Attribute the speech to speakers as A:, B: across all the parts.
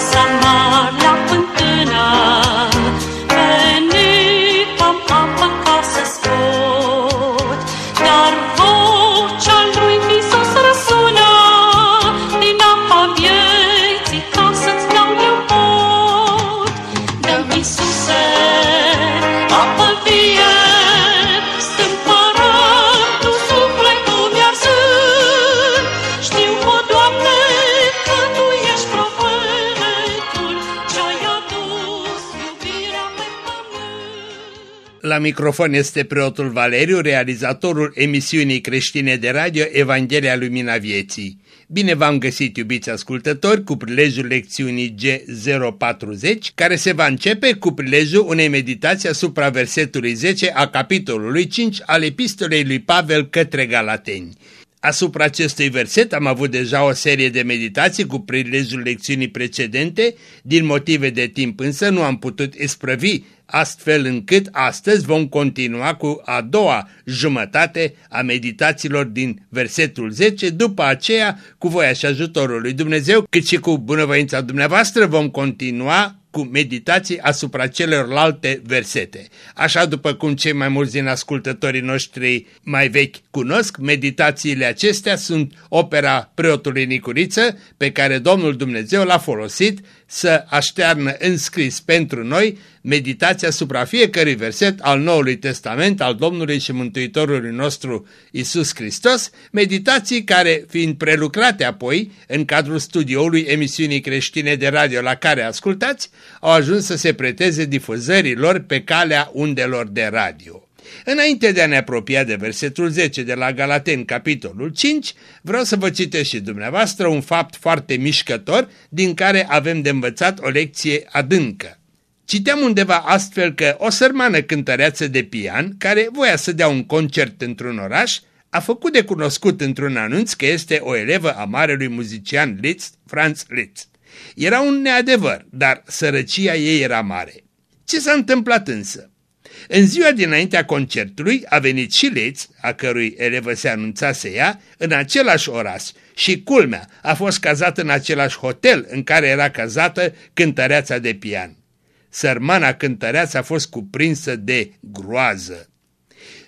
A: graça. Microfon este preotul Valeriu, realizatorul emisiunii creștine de radio Evanghelia Lumina Vieții. Bine v-am găsit, iubiți ascultători, cu prilejul lecțiunii G040, care se va începe cu prilejul unei meditații asupra versetului 10 a capitolului 5 al epistolei lui Pavel către Galateni. Asupra acestui verset am avut deja o serie de meditații cu prilejul lecțiunii precedente, din motive de timp însă nu am putut isprăvi, astfel încât astăzi vom continua cu a doua jumătate a meditațiilor din versetul 10, după aceea, cu voia și ajutorul lui Dumnezeu, cât și cu bunăvoința dumneavoastră, vom continua cu meditații asupra celorlalte versete. Așa după cum cei mai mulți din ascultătorii noștri mai vechi cunosc, meditațiile acestea sunt opera preotului Nicuriță pe care Domnul Dumnezeu l-a folosit să aștearnă înscris pentru noi meditația asupra fiecărui verset al Noului Testament al Domnului și Mântuitorului nostru Isus Hristos, meditații care, fiind prelucrate apoi în cadrul studioului emisiunii creștine de radio la care ascultați, au ajuns să se preteze difuzărilor pe calea undelor de radio. Înainte de a ne apropia de versetul 10 de la Galaten, capitolul 5, vreau să vă citesc și dumneavoastră un fapt foarte mișcător din care avem de învățat o lecție adâncă. Citeam undeva astfel că o sărmană cântăreață de pian, care voia să dea un concert într-un oraș, a făcut de cunoscut într-un anunț că este o elevă a marelui muzician Liszt, Franz Liszt. Era un neadevăr, dar sărăcia ei era mare. Ce s-a întâmplat însă? În ziua dinaintea concertului a venit și Litz, a cărui elevă se anunțase ea, în același oraș și culmea a fost cazat în același hotel în care era cazată cântăreața de pian. Sărmana cântăreață a fost cuprinsă de groază.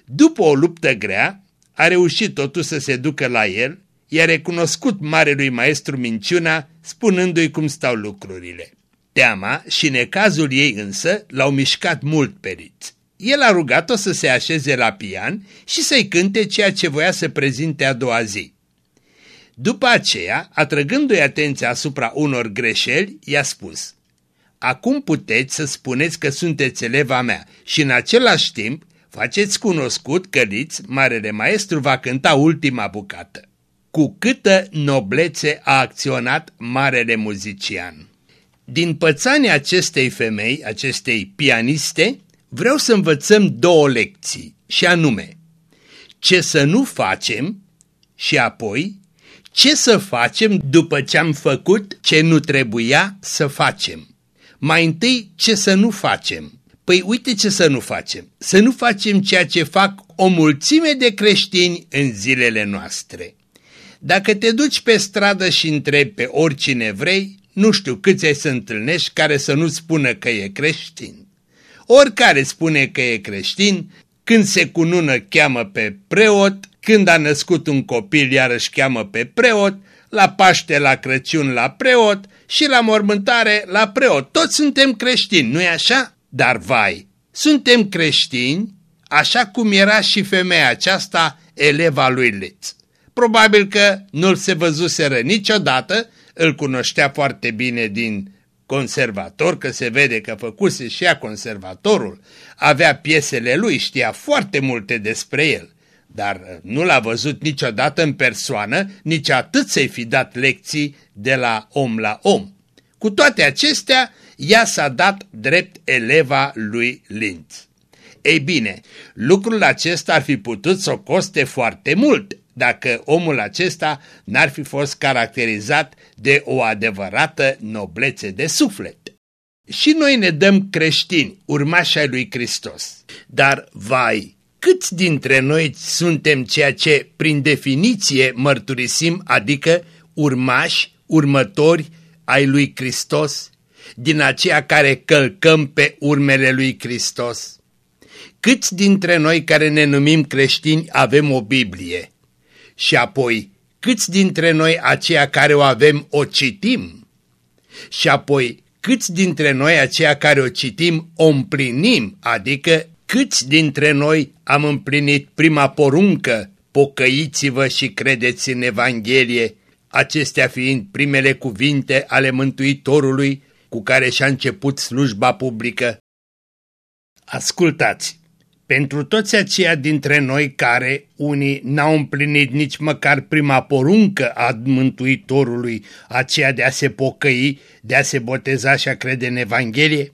A: După o luptă grea, a reușit totuși să se ducă la el, i-a recunoscut marelui maestru minciuna, spunându-i cum stau lucrurile. Teama și necazul ei însă l-au mișcat mult pe Ritz. El a rugat-o să se așeze la pian și să-i cânte ceea ce voia să prezinte a doua zi. După aceea, atrăgându-i atenția asupra unor greșeli, i-a spus Acum puteți să spuneți că sunteți eleva mea și în același timp faceți cunoscut că Liț, marele maestru, va cânta ultima bucată. Cu câtă noblețe a acționat marele muzician. Din pățania acestei femei, acestei pianiste, vreau să învățăm două lecții, și anume, ce să nu facem și apoi ce să facem după ce am făcut ce nu trebuia să facem. Mai întâi, ce să nu facem. Păi uite ce să nu facem. Să nu facem ceea ce fac o mulțime de creștini în zilele noastre. Dacă te duci pe stradă și întrebi pe oricine vrei, nu știu câți ai să întâlnești care să nu spună că e creștin. Oricare spune că e creștin, când se cunună cheamă pe preot, când a născut un copil iarăși cheamă pe preot, la Paște, la Crăciun, la preot și la mormântare, la preot. Toți suntem creștini, nu-i așa? Dar vai, suntem creștini așa cum era și femeia aceasta, eleva lui Litz. Probabil că nu-l se văzuseră niciodată, îl cunoștea foarte bine din conservator, că se vede că făcuse și ea conservatorul, avea piesele lui, știa foarte multe despre el, dar nu l-a văzut niciodată în persoană, nici atât să-i fi dat lecții de la om la om. Cu toate acestea, ea s-a dat drept eleva lui Linz. Ei bine, lucrul acesta ar fi putut să o coste foarte mult dacă omul acesta n-ar fi fost caracterizat de o adevărată noblețe de suflet. Și noi ne dăm creștini, urmași ai lui Hristos. Dar, vai, câți dintre noi suntem ceea ce, prin definiție, mărturisim, adică urmași, următori ai lui Hristos, din aceia care călcăm pe urmele lui Hristos? Câți dintre noi care ne numim creștini avem o Biblie? Și apoi, câți dintre noi aceia care o avem o citim? Și apoi, câți dintre noi aceia care o citim o împlinim, adică câți dintre noi am împlinit prima poruncă, pocăiți-vă și credeți în Evanghelie, acestea fiind primele cuvinte ale Mântuitorului cu care și-a început slujba publică? Ascultați! Pentru toți aceia dintre noi care, unii, n-au împlinit nici măcar prima poruncă a Mântuitorului, aceea de a se pocăi, de a se boteza și a crede în Evanghelie,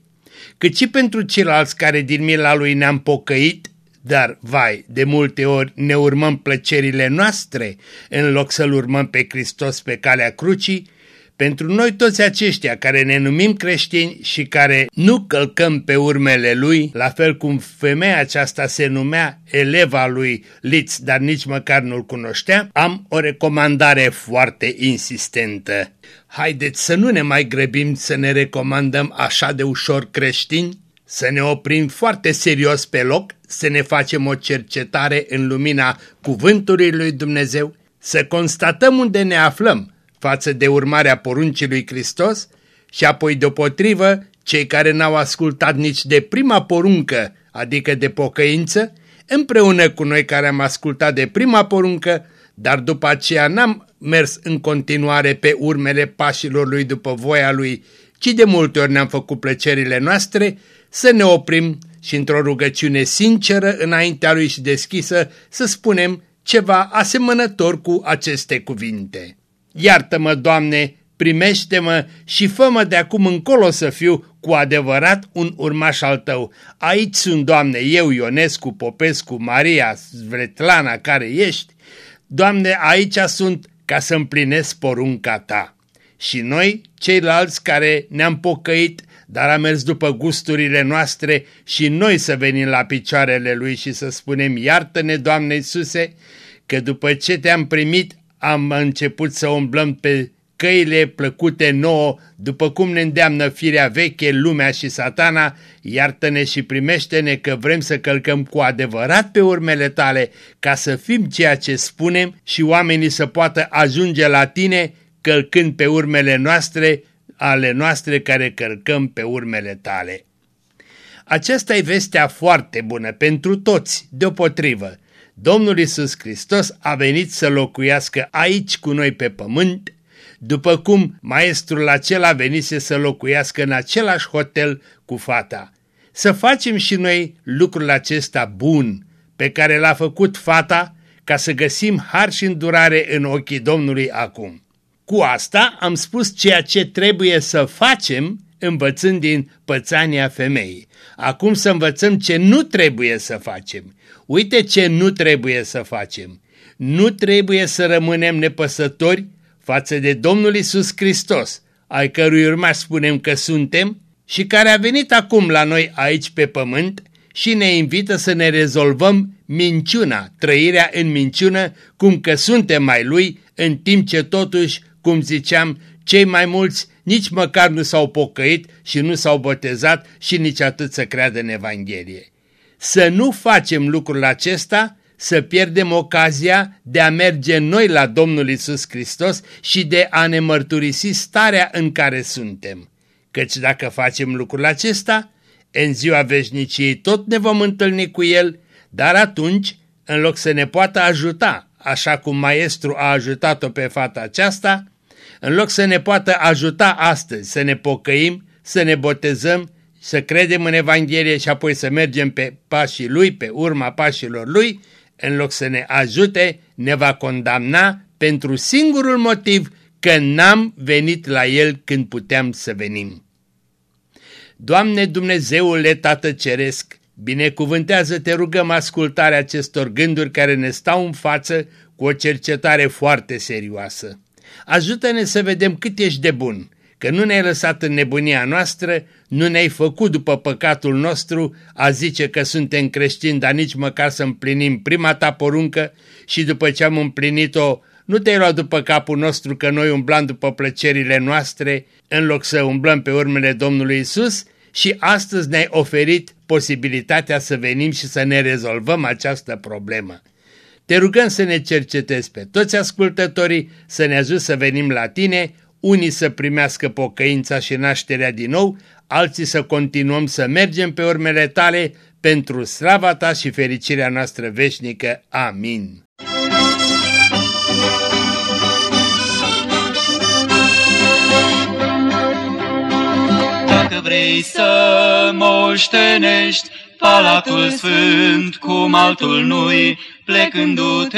A: cât și pentru ceilalți care din mila lui ne-am pocăit, dar, vai, de multe ori ne urmăm plăcerile noastre în loc să-L urmăm pe Hristos pe calea crucii, pentru noi toți aceștia care ne numim creștini și care nu călcăm pe urmele lui, la fel cum femeia aceasta se numea eleva lui Litz, dar nici măcar nu-l cunoștea, am o recomandare foarte insistentă. Haideți să nu ne mai grăbim să ne recomandăm așa de ușor creștini, să ne oprim foarte serios pe loc, să ne facem o cercetare în lumina cuvântului lui Dumnezeu, să constatăm unde ne aflăm, față de urmarea poruncii lui Hristos și apoi deopotrivă cei care n-au ascultat nici de prima poruncă, adică de pocăință, împreună cu noi care am ascultat de prima poruncă, dar după aceea n-am mers în continuare pe urmele pașilor lui după voia lui, ci de multe ori ne-am făcut plăcerile noastre, să ne oprim și într-o rugăciune sinceră înaintea lui și deschisă să spunem ceva asemănător cu aceste cuvinte. Iartă-mă, Doamne, primește-mă și fă-mă de acum încolo să fiu cu adevărat un urmaș al Tău. Aici sunt, Doamne, eu, Ionescu, Popescu, Maria, Svetlana, care ești. Doamne, aici sunt ca să împlinesc porunca Ta. Și noi, ceilalți care ne-am pocăit, dar am mers după gusturile noastre și noi să venim la picioarele Lui și să spunem, iartă-ne, Doamne Iisuse, că după ce te-am primit, am început să umblăm pe căile plăcute nouă, după cum ne îndeamnă firea veche, lumea și satana, iartă-ne și primește-ne că vrem să călcăm cu adevărat pe urmele tale, ca să fim ceea ce spunem și oamenii să poată ajunge la tine călcând pe urmele noastre, ale noastre care călcăm pe urmele tale. Aceasta e vestea foarte bună pentru toți, deopotrivă, Domnul Isus Hristos a venit să locuiască aici cu noi pe pământ, după cum maestrul acela venise să locuiască în același hotel cu fata. Să facem și noi lucrul acesta bun pe care l-a făcut fata ca să găsim har și îndurare în ochii Domnului acum. Cu asta am spus ceea ce trebuie să facem învățând din pățania femeii. Acum să învățăm ce nu trebuie să facem. Uite ce nu trebuie să facem. Nu trebuie să rămânem nepăsători față de Domnul Isus Hristos, ai cărui urmași spunem că suntem și care a venit acum la noi aici pe pământ și ne invită să ne rezolvăm minciuna, trăirea în minciună, cum că suntem mai lui, în timp ce totuși, cum ziceam, cei mai mulți nici măcar nu s-au pocăit și nu s-au botezat și nici atât să creadă în Evanghelie. Să nu facem lucrul acesta, să pierdem ocazia de a merge noi la Domnul Isus Hristos și de a ne mărturisi starea în care suntem. Căci dacă facem lucrul acesta, în ziua veșniciei tot ne vom întâlni cu El, dar atunci, în loc să ne poată ajuta, așa cum maestru a ajutat-o pe fata aceasta, în loc să ne poată ajuta astăzi să ne pocăim, să ne botezăm, să credem în Evanghelie și apoi să mergem pe pașii Lui, pe urma pașilor Lui, în loc să ne ajute, ne va condamna pentru singurul motiv că n-am venit la El când puteam să venim. Doamne Dumnezeule Tată Ceresc, binecuvântează-te rugăm ascultarea acestor gânduri care ne stau în față cu o cercetare foarte serioasă. Ajută-ne să vedem cât ești de bun, că nu ne-ai lăsat în nebunia noastră, nu ne-ai făcut după păcatul nostru a zice că suntem creștini, dar nici măcar să împlinim prima ta poruncă și după ce am împlinit-o Nu te-ai luat după capul nostru că noi umblăm după plăcerile noastre în loc să umblăm pe urmele Domnului Isus și astăzi ne-ai oferit posibilitatea să venim și să ne rezolvăm această problemă. Te rugăm să ne cercetezi pe toți ascultătorii, să ne ajut să venim la tine, unii să primească pocăința și nașterea din nou, alții să continuăm să mergem pe urmele tale pentru slava ta și fericirea noastră veșnică. Amin.
B: Dacă vrei să moștenești Palatul Sfânt cum altul nu-i, plecându-te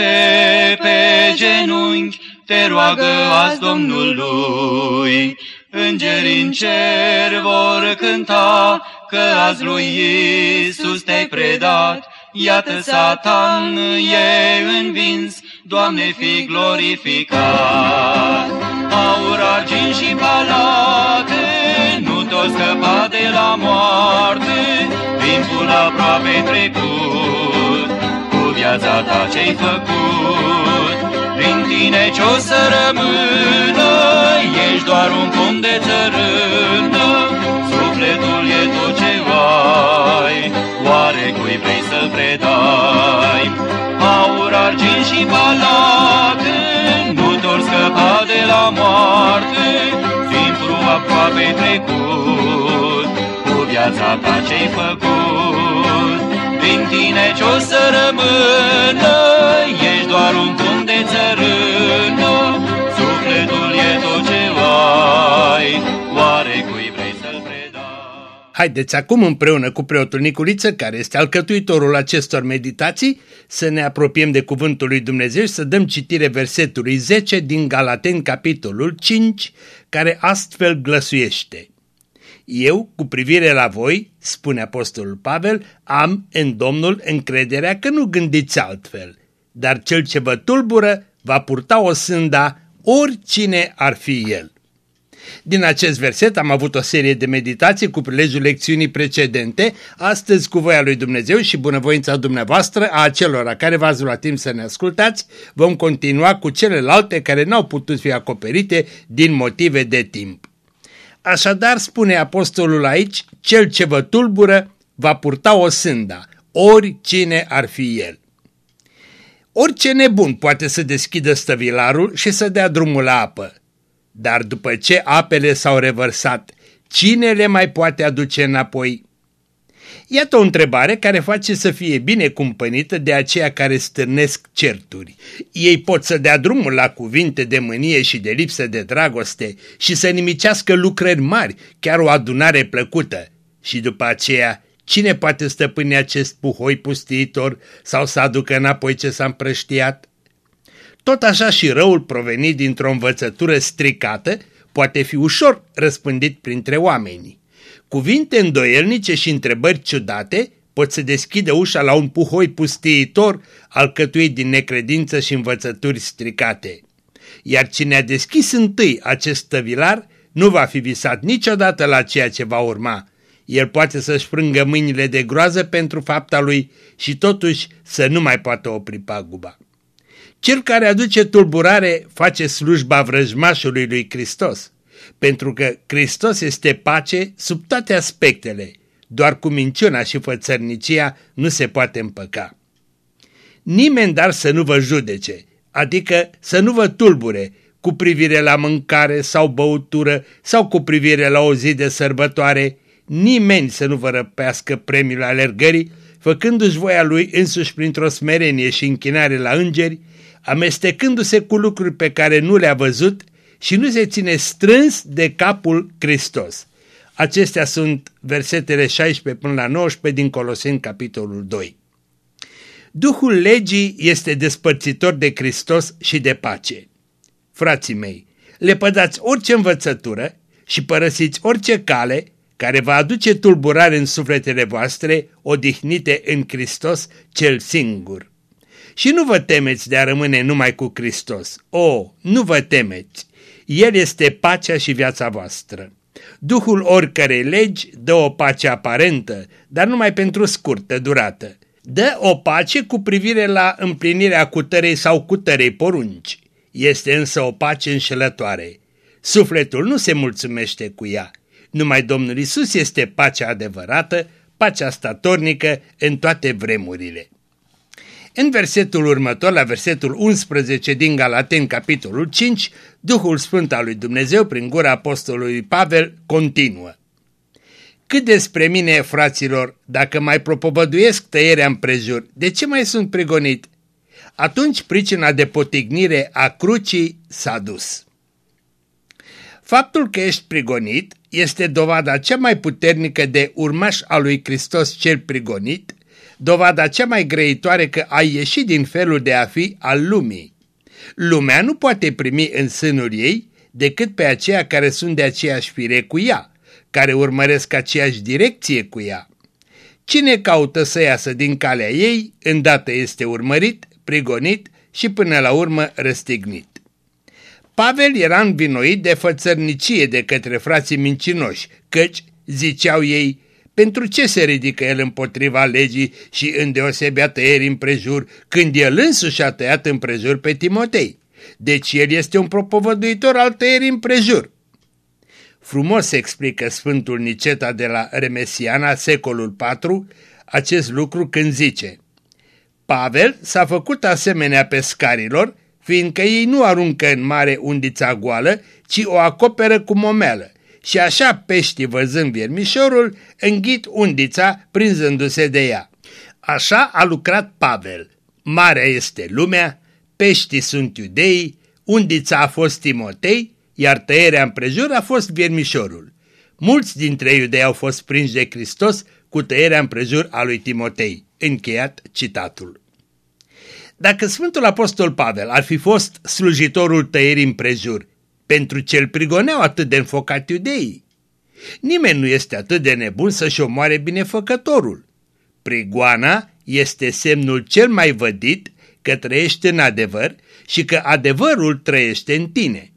B: pe genunchi, te roagă azi Domnului. Îngerii în cer vor cânta că azi lui Iisus te-ai predat, Iată Satan e învins, Doamne fi glorificat. Aur, argint și palate, nu tot scăpa de la moarte, timpul aproape trecut, cu viața ta ce-ai făcut. Prin tine ce-o să rămână, ești doar un pom de țărână, sufletul e tot ce ai, oare cui vrei să-l predai? Aur, argint și palate, nu doar scăpa de la moarte, timpul aproape trecut, cu viața ta ce-ai făcut. Din tine ce-o să rămână, ești doar un pom de țărână, sufletul e tot ce ai, oare cui vrei să-l predai?
A: Haideți acum împreună cu preotul Nicuriță, care este alcătuitorul acestor meditații, să ne apropiem de cuvântul lui Dumnezeu și să dăm citire versetului 10 din Galaten, capitolul 5, care astfel glăsuiește. Eu, cu privire la voi, spune apostolul Pavel, am în Domnul încrederea că nu gândiți altfel, dar cel ce vă tulbură va purta o sânda oricine ar fi el. Din acest verset am avut o serie de meditații cu prilejul lecțiunii precedente, astăzi cu voia lui Dumnezeu și bunăvoința dumneavoastră a acelora care v-ați luat timp să ne ascultați, vom continua cu celelalte care n-au putut fi acoperite din motive de timp. Așadar, spune apostolul aici, cel ce vă tulbură va purta o sânda, oricine ar fi el. Orice nebun poate să deschidă stăvilarul și să dea drumul la apă, dar după ce apele s-au revărsat, cine le mai poate aduce înapoi? Iată o întrebare care face să fie bine cumpănită de aceia care stârnesc certuri. Ei pot să dea drumul la cuvinte de mânie și de lipsă de dragoste și să nimicească lucrări mari, chiar o adunare plăcută. Și după aceea, cine poate stăpâni acest puhoi pustiitor sau să aducă înapoi ce s-a împrăștiat? Tot așa și răul provenit dintr-o învățătură stricată poate fi ușor răspândit printre oameni. Cuvinte îndoielnice și întrebări ciudate pot să deschidă ușa la un puhoi pustiitor alcătuit din necredință și învățături stricate. Iar cine a deschis întâi acest tăvilar nu va fi visat niciodată la ceea ce va urma. El poate să-și frângă mâinile de groază pentru fapta lui și totuși să nu mai poată opri paguba. Cel care aduce tulburare face slujba vrăjmașului lui Hristos pentru că Hristos este pace sub toate aspectele, doar cu minciuna și fățărnicia nu se poate împăca. Nimeni dar să nu vă judece, adică să nu vă tulbure cu privire la mâncare sau băutură sau cu privire la o zi de sărbătoare, nimeni să nu vă răpească premiul alergării, făcându-și voia lui însuși printr-o smerenie și închinare la îngeri, amestecându-se cu lucruri pe care nu le-a văzut și nu se ține strâns de capul Hristos. Acestea sunt versetele 16 până la 19 din Coloseni, capitolul 2. Duhul legii este despărțitor de Hristos și de pace. Frații mei, lepădați orice învățătură și părăsiți orice cale care va aduce tulburare în sufletele voastre, odihnite în Hristos cel singur. Și nu vă temeți de a rămâne numai cu Hristos. O, nu vă temeți! El este pacea și viața voastră. Duhul oricărei legi dă o pace aparentă, dar numai pentru scurtă durată. Dă o pace cu privire la împlinirea cutărei sau cutărei porunci. este însă o pace înșelătoare. Sufletul nu se mulțumește cu ea. Numai Domnul Isus este pacea adevărată, pacea statornică în toate vremurile. În versetul următor, la versetul 11 din Galaten, capitolul 5, Duhul Sfânt al lui Dumnezeu, prin gura apostolului Pavel, continuă. Cât despre mine, fraților, dacă mai propovăduiesc tăierea împrejur, de ce mai sunt prigonit? Atunci pricina de potignire a crucii s-a dus. Faptul că ești prigonit este dovada cea mai puternică de urmaș al lui Hristos cel prigonit, dovada cea mai grăitoare că ai ieșit din felul de a fi al lumii. Lumea nu poate primi în sânul ei decât pe aceia care sunt de aceeași fire cu ea, care urmăresc aceeași direcție cu ea. Cine caută să iasă din calea ei, îndată este urmărit, prigonit și până la urmă răstignit. Pavel era învinuit de fățărnicie de către frații mincinoși, căci, ziceau ei, pentru ce se ridică el împotriva legii și îndeosebea tăieri împrejur, când el însuși a tăiat împrejur pe Timotei? Deci el este un propovăduitor al tăierii împrejur. Frumos explică Sfântul Niceta de la Remesiana, secolul IV, acest lucru când zice Pavel s-a făcut asemenea pescarilor, fiindcă ei nu aruncă în mare undița goală, ci o acoperă cu momeală. Și așa peștii văzând viermișorul, înghit undița prinzându-se de ea. Așa a lucrat Pavel. Marea este lumea, peștii sunt iudeii, undița a fost Timotei, iar tăierea împrejur a fost viermișorul. Mulți dintre iudei au fost prinși de Hristos cu tăierea împrejur a lui Timotei. Încheiat citatul. Dacă Sfântul Apostol Pavel ar fi fost slujitorul tăierii împrejur, pentru ce-l prigoneau atât de înfocat iudeii, nimeni nu este atât de nebun să-și omoare binefăcătorul. Prigoana este semnul cel mai vădit că trăiește în adevăr și că adevărul trăiește în tine.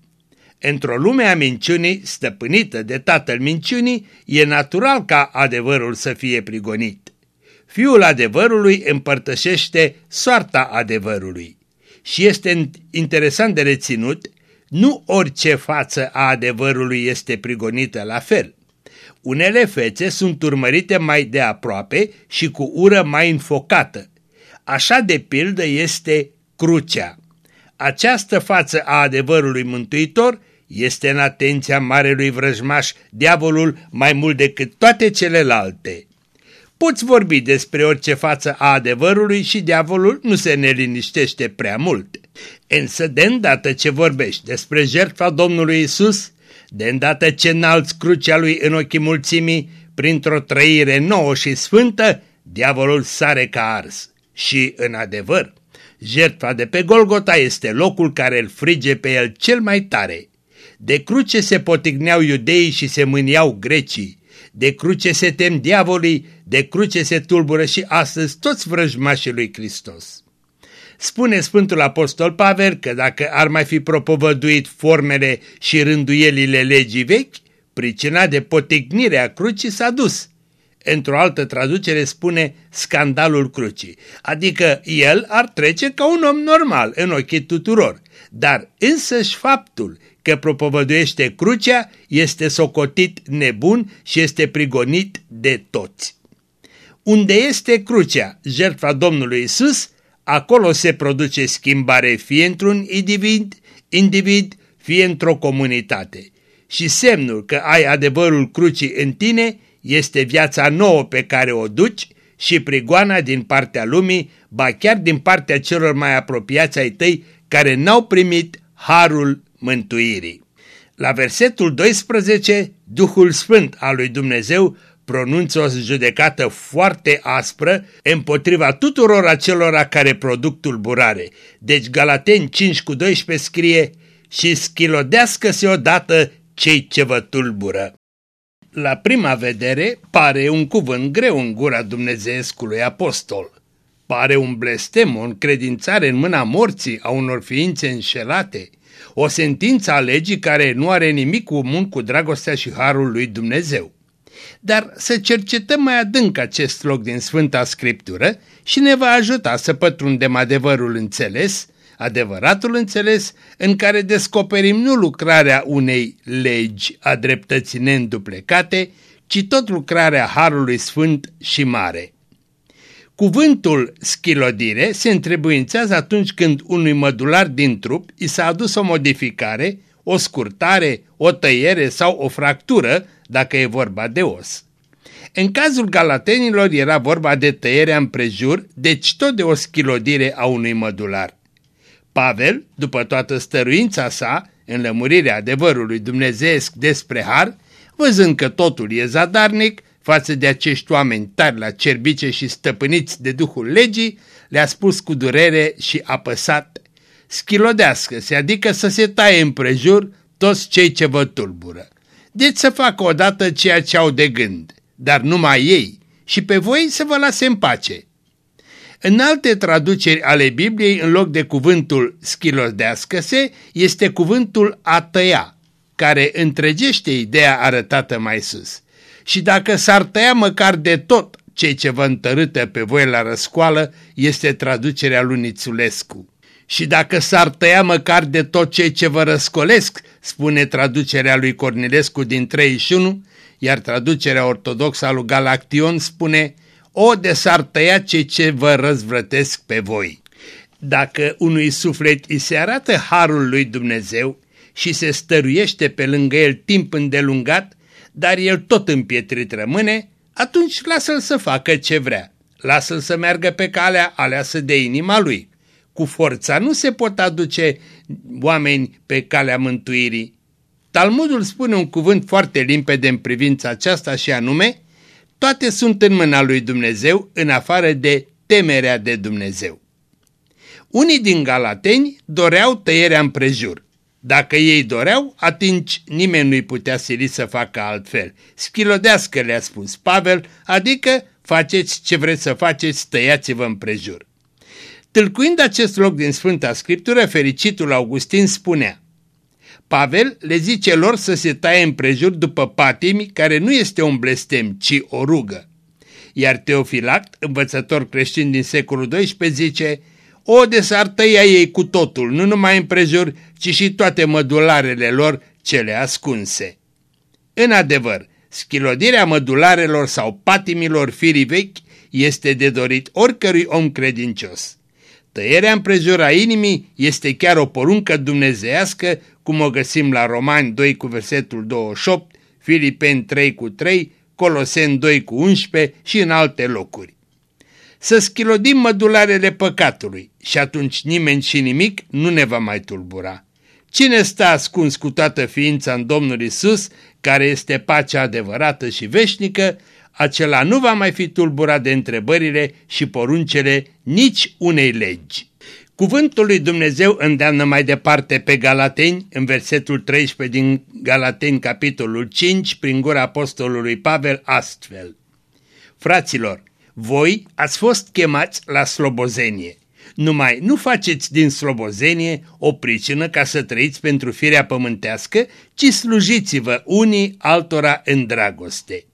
A: Într-o lume a minciunii stăpânită de tatăl minciunii, e natural ca adevărul să fie prigonit. Fiul adevărului împărtășește soarta adevărului. Și este interesant de reținut, nu orice față a adevărului este prigonită la fel. Unele fețe sunt urmărite mai de aproape și cu ură mai înfocată. Așa de pildă este crucea. Această față a adevărului mântuitor este în atenția marelui vrăjmaș, diavolul, mai mult decât toate celelalte. Poți vorbi despre orice față a adevărului și diavolul nu se neliniștește prea mult. Însă de îndată ce vorbești despre jertfa Domnului Isus, de îndată ce înalți crucea lui în ochii mulțimii, printr-o trăire nouă și sfântă, diavolul sare ca ars. Și, în adevăr, jertfa de pe Golgota este locul care îl frige pe el cel mai tare. De cruce se potigneau iudeii și se mâniau grecii. De cruce se tem diavolii, de cruce se tulbură și astăzi toți vrăjmașii lui Hristos. Spune Sfântul Apostol Pavel că dacă ar mai fi propovăduit formele și rânduielile legii vechi, pricina de potignire a crucii s-a dus. Într-o altă traducere spune scandalul crucii, adică el ar trece ca un om normal în ochii tuturor, dar însăși faptul că propovăduiește crucea este socotit nebun și este prigonit de toți. Unde este crucea, jertfa Domnului Isus, acolo se produce schimbare fie într-un individ, individ, fie într-o comunitate. Și semnul că ai adevărul crucii în tine este viața nouă pe care o duci și prigoana din partea lumii, ba chiar din partea celor mai apropiați ai tăi care n-au primit harul mântuirii. La versetul 12, Duhul Sfânt al lui Dumnezeu pronunță o judecată foarte aspră împotriva tuturor acelora care produc tulburare. Deci Galateni 5 cu 12 scrie și schilodească-se odată cei ce vă tulbură. La prima vedere pare un cuvânt greu în gura dumnezeescului apostol. Pare un blestem, o încredințare în mâna morții a unor ființe înșelate, o sentință a legii care nu are nimic comun cu dragostea și harul lui Dumnezeu. Dar să cercetăm mai adânc acest loc din Sfânta Scriptură și ne va ajuta să pătrundem adevărul înțeles, adevăratul înțeles în care descoperim nu lucrarea unei legi a dreptății neînduplecate, ci tot lucrarea Harului Sfânt și Mare. Cuvântul schilodire se întrebuințează atunci când unui mădular din trup i s-a adus o modificare, o scurtare, o tăiere sau o fractură, dacă e vorba de os. În cazul galatenilor era vorba de tăierea împrejur, deci tot de o schilodire a unui mădular. Pavel, după toată stăruința sa, în lămurirea adevărului dumnezeesc despre har, văzând că totul e zadarnic, față de acești oameni tari la cerbice și stăpâniți de Duhul Legii, le-a spus cu durere și apăsat, schilodească-se, adică să se taie împrejur toți cei ce vă tulbură. Deci să facă odată ceea ce au de gând, dar numai ei, și pe voi să vă lase în pace. În alte traduceri ale Bibliei, în loc de cuvântul schilodească-se, este cuvântul a tăia, care întregește ideea arătată mai sus. Și dacă s-ar tăia măcar de tot cei ce vă întărâtă pe voi la răscoală, este traducerea lui Nițulescu. Și dacă s-ar tăia măcar de tot cei ce vă răscolesc, spune traducerea lui Cornilescu din 31, iar traducerea ortodoxă a lui Galaction spune O de s-ar tăia cei ce vă răzvrătesc pe voi. Dacă unui suflet îi se arată harul lui Dumnezeu și se stăruiește pe lângă el timp îndelungat, dar el tot împietrit rămâne, atunci lasă-l să facă ce vrea. Lasă-l să meargă pe calea aleasă de inima lui. Cu forța nu se pot aduce oameni pe calea mântuirii. Talmudul spune un cuvânt foarte limpede în privința aceasta și anume, toate sunt în mâna lui Dumnezeu în afară de temerea de Dumnezeu. Unii din galateni doreau tăierea împrejur. Dacă ei doreau, atunci nimeni nu-i putea sili să facă altfel. Schilodească, le-a spus Pavel, adică faceți ce vreți să faceți, tăiați-vă împrejur. Tâlcuind acest loc din Sfânta Scriptură, fericitul Augustin spunea Pavel le zice lor să se taie împrejur după patimi, care nu este un blestem, ci o rugă. Iar Teofilact, învățător creștin din secolul XII, zice o de s-ar tăia ei cu totul, nu numai împrejur, ci și toate mădularele lor cele ascunse. În adevăr, schilodirea mădularelor sau patimilor firii vechi este de dorit oricărui om credincios. Tăierea împrejura inimii este chiar o poruncă dumnezească, cum o găsim la Romani 2 cu versetul 28, Filipeni 3 cu 3, Coloseni 2 cu 11 și în alte locuri să schilodim mădularele păcatului și atunci nimeni și nimic nu ne va mai tulbura. Cine stă ascuns cu toată ființa în Domnul Isus, care este pacea adevărată și veșnică, acela nu va mai fi tulburat de întrebările și poruncele nici unei legi. Cuvântul lui Dumnezeu îndeamnă mai departe pe Galateni, în versetul 13 din Galateni, capitolul 5, prin gura apostolului Pavel, astfel. Fraților, voi ați fost chemați la slobozenie. Numai nu faceți din slobozenie o pricină ca să trăiți pentru firea pământească, ci slujiți-vă unii altora în dragoste.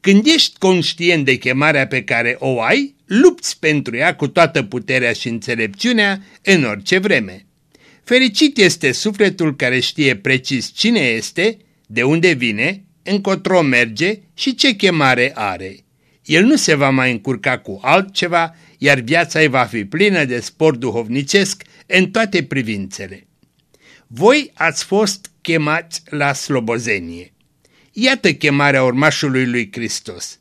A: Când ești conștient de chemarea pe care o ai, lupți pentru ea cu toată puterea și înțelepciunea în orice vreme. Fericit este sufletul care știe precis cine este, de unde vine, încotro merge și ce chemare are el nu se va mai încurca cu altceva, iar viața ei va fi plină de spor duhovnicesc în toate privințele. Voi ați fost chemați la slobozenie. Iată chemarea urmașului lui Hristos.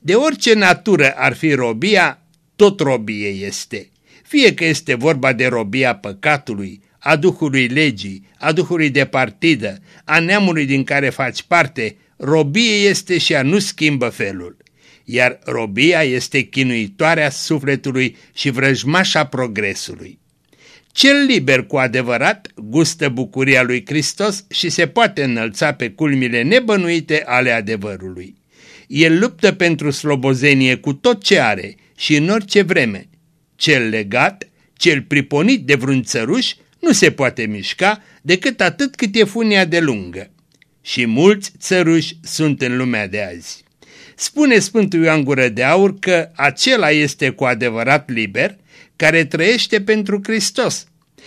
A: De orice natură ar fi robia, tot robie este. Fie că este vorba de robia păcatului, a Duhului legii, a Duhului de partidă, a neamului din care faci parte, robie este și a nu schimbă felul iar robia este chinuitoarea sufletului și vrăjmașa progresului. Cel liber cu adevărat gustă bucuria lui Hristos și se poate înălța pe culmile nebănuite ale adevărului. El luptă pentru slobozenie cu tot ce are și în orice vreme. Cel legat, cel priponit de vreun țăruș, nu se poate mișca decât atât cât e funia de lungă. Și mulți țăruși sunt în lumea de azi. Spune Sfântul Ioan Gură de Aur că acela este cu adevărat liber care trăiește pentru Hristos.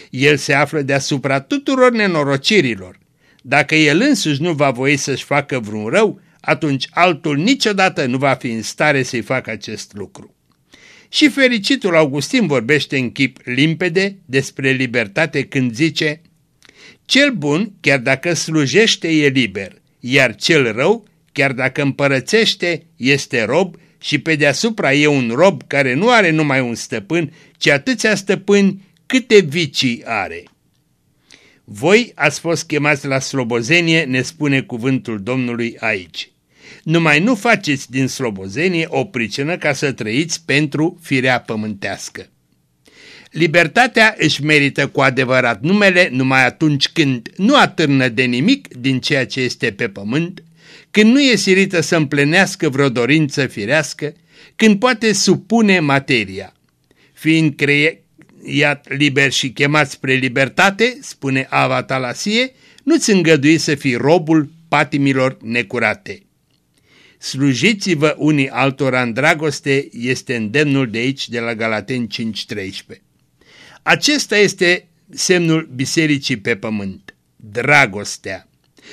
A: El se află deasupra tuturor nenorocirilor. Dacă el însuși nu va voi să-și facă vreun rău, atunci altul niciodată nu va fi în stare să-i facă acest lucru. Și fericitul Augustin vorbește în chip limpede despre libertate când zice Cel bun, chiar dacă slujește, e liber, iar cel rău, chiar dacă împărățește, este rob și pe deasupra e un rob care nu are numai un stăpân, ci atâția stăpâni câte vicii are. Voi ați fost chemați la slobozenie, ne spune cuvântul Domnului aici. Numai nu faceți din slobozenie o pricină ca să trăiți pentru firea pământească. Libertatea își merită cu adevărat numele numai atunci când nu atârnă de nimic din ceea ce este pe pământ, când nu e sirită să împlenească vreo dorință firească, când poate supune materia. Fiind creat liber și chemat spre libertate, spune Ava Talasie, nu-ți îngădui să fii robul patimilor necurate. Slujiți-vă unii altora în dragoste este îndemnul de aici de la Galaten 5.13. Acesta este semnul bisericii pe pământ, dragostea.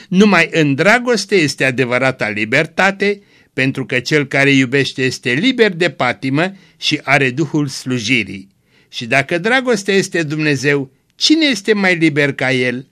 A: Numai în dragoste este adevărata libertate, pentru că cel care iubește este liber de patimă și are duhul slujirii. Și dacă dragostea este Dumnezeu, cine este mai liber ca El?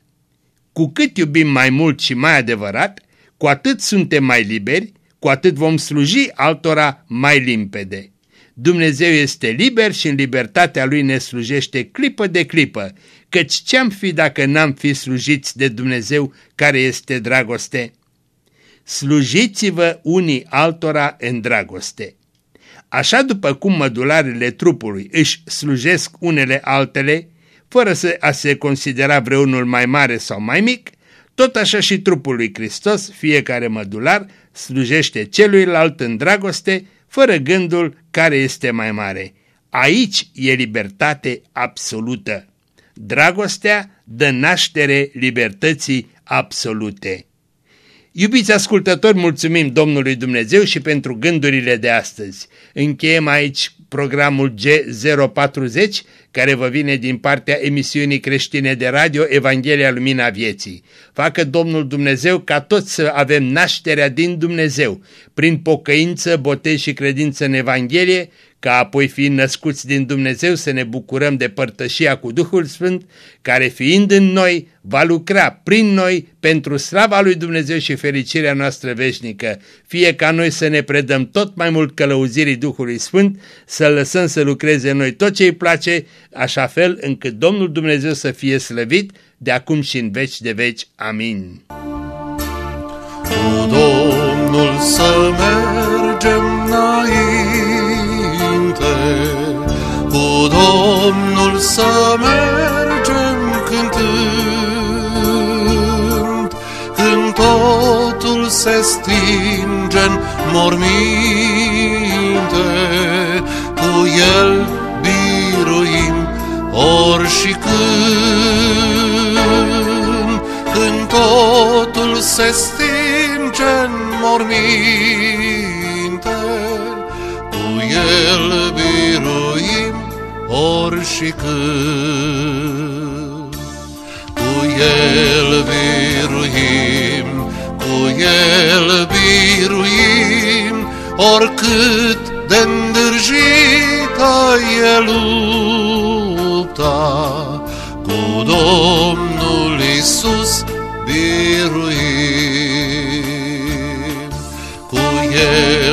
A: Cu cât iubim mai mult și mai adevărat, cu atât suntem mai liberi, cu atât vom sluji altora mai limpede. Dumnezeu este liber și în libertatea Lui ne slujește clipă de clipă, căci ce-am fi dacă n-am fi slujiți de Dumnezeu care este dragoste? Slujiți-vă unii altora în dragoste. Așa după cum mădularele trupului își slujesc unele altele, fără să a se considera vreunul mai mare sau mai mic, tot așa și trupul lui Hristos, fiecare mădular, slujește celuilalt în dragoste, fără gândul care este mai mare. Aici e libertate absolută. Dragostea dă naștere libertății absolute. Iubiți ascultători, mulțumim Domnului Dumnezeu și pentru gândurile de astăzi. Încheiem aici programul G040, care vă vine din partea emisiunii creștine de radio Evanghelia Lumina Vieții. Facă Domnul Dumnezeu ca toți să avem nașterea din Dumnezeu, prin pocăință, botez și credință în Evanghelie, ca apoi fiind născuți din Dumnezeu să ne bucurăm de părtășia cu Duhul Sfânt, care fiind în noi va lucra prin noi pentru slava lui Dumnezeu și fericirea noastră veșnică, fie ca noi să ne predăm tot mai mult călăuzirii Duhului Sfânt, să lăsăm să lucreze în noi tot ce îi place, așa fel încât Domnul Dumnezeu să fie slăvit de acum și în veci de veci. Amin.
C: Cu Domnul să mergem înainte, Domnul să mergem cântând, când totul se stinge în morminte, cu El biruim ori și când, când totul se stinge în morminte, și când. Cu El biruim, cu El biruim, oricât de îndârjită e lupta, cu Domnul Isus biruim. Cu El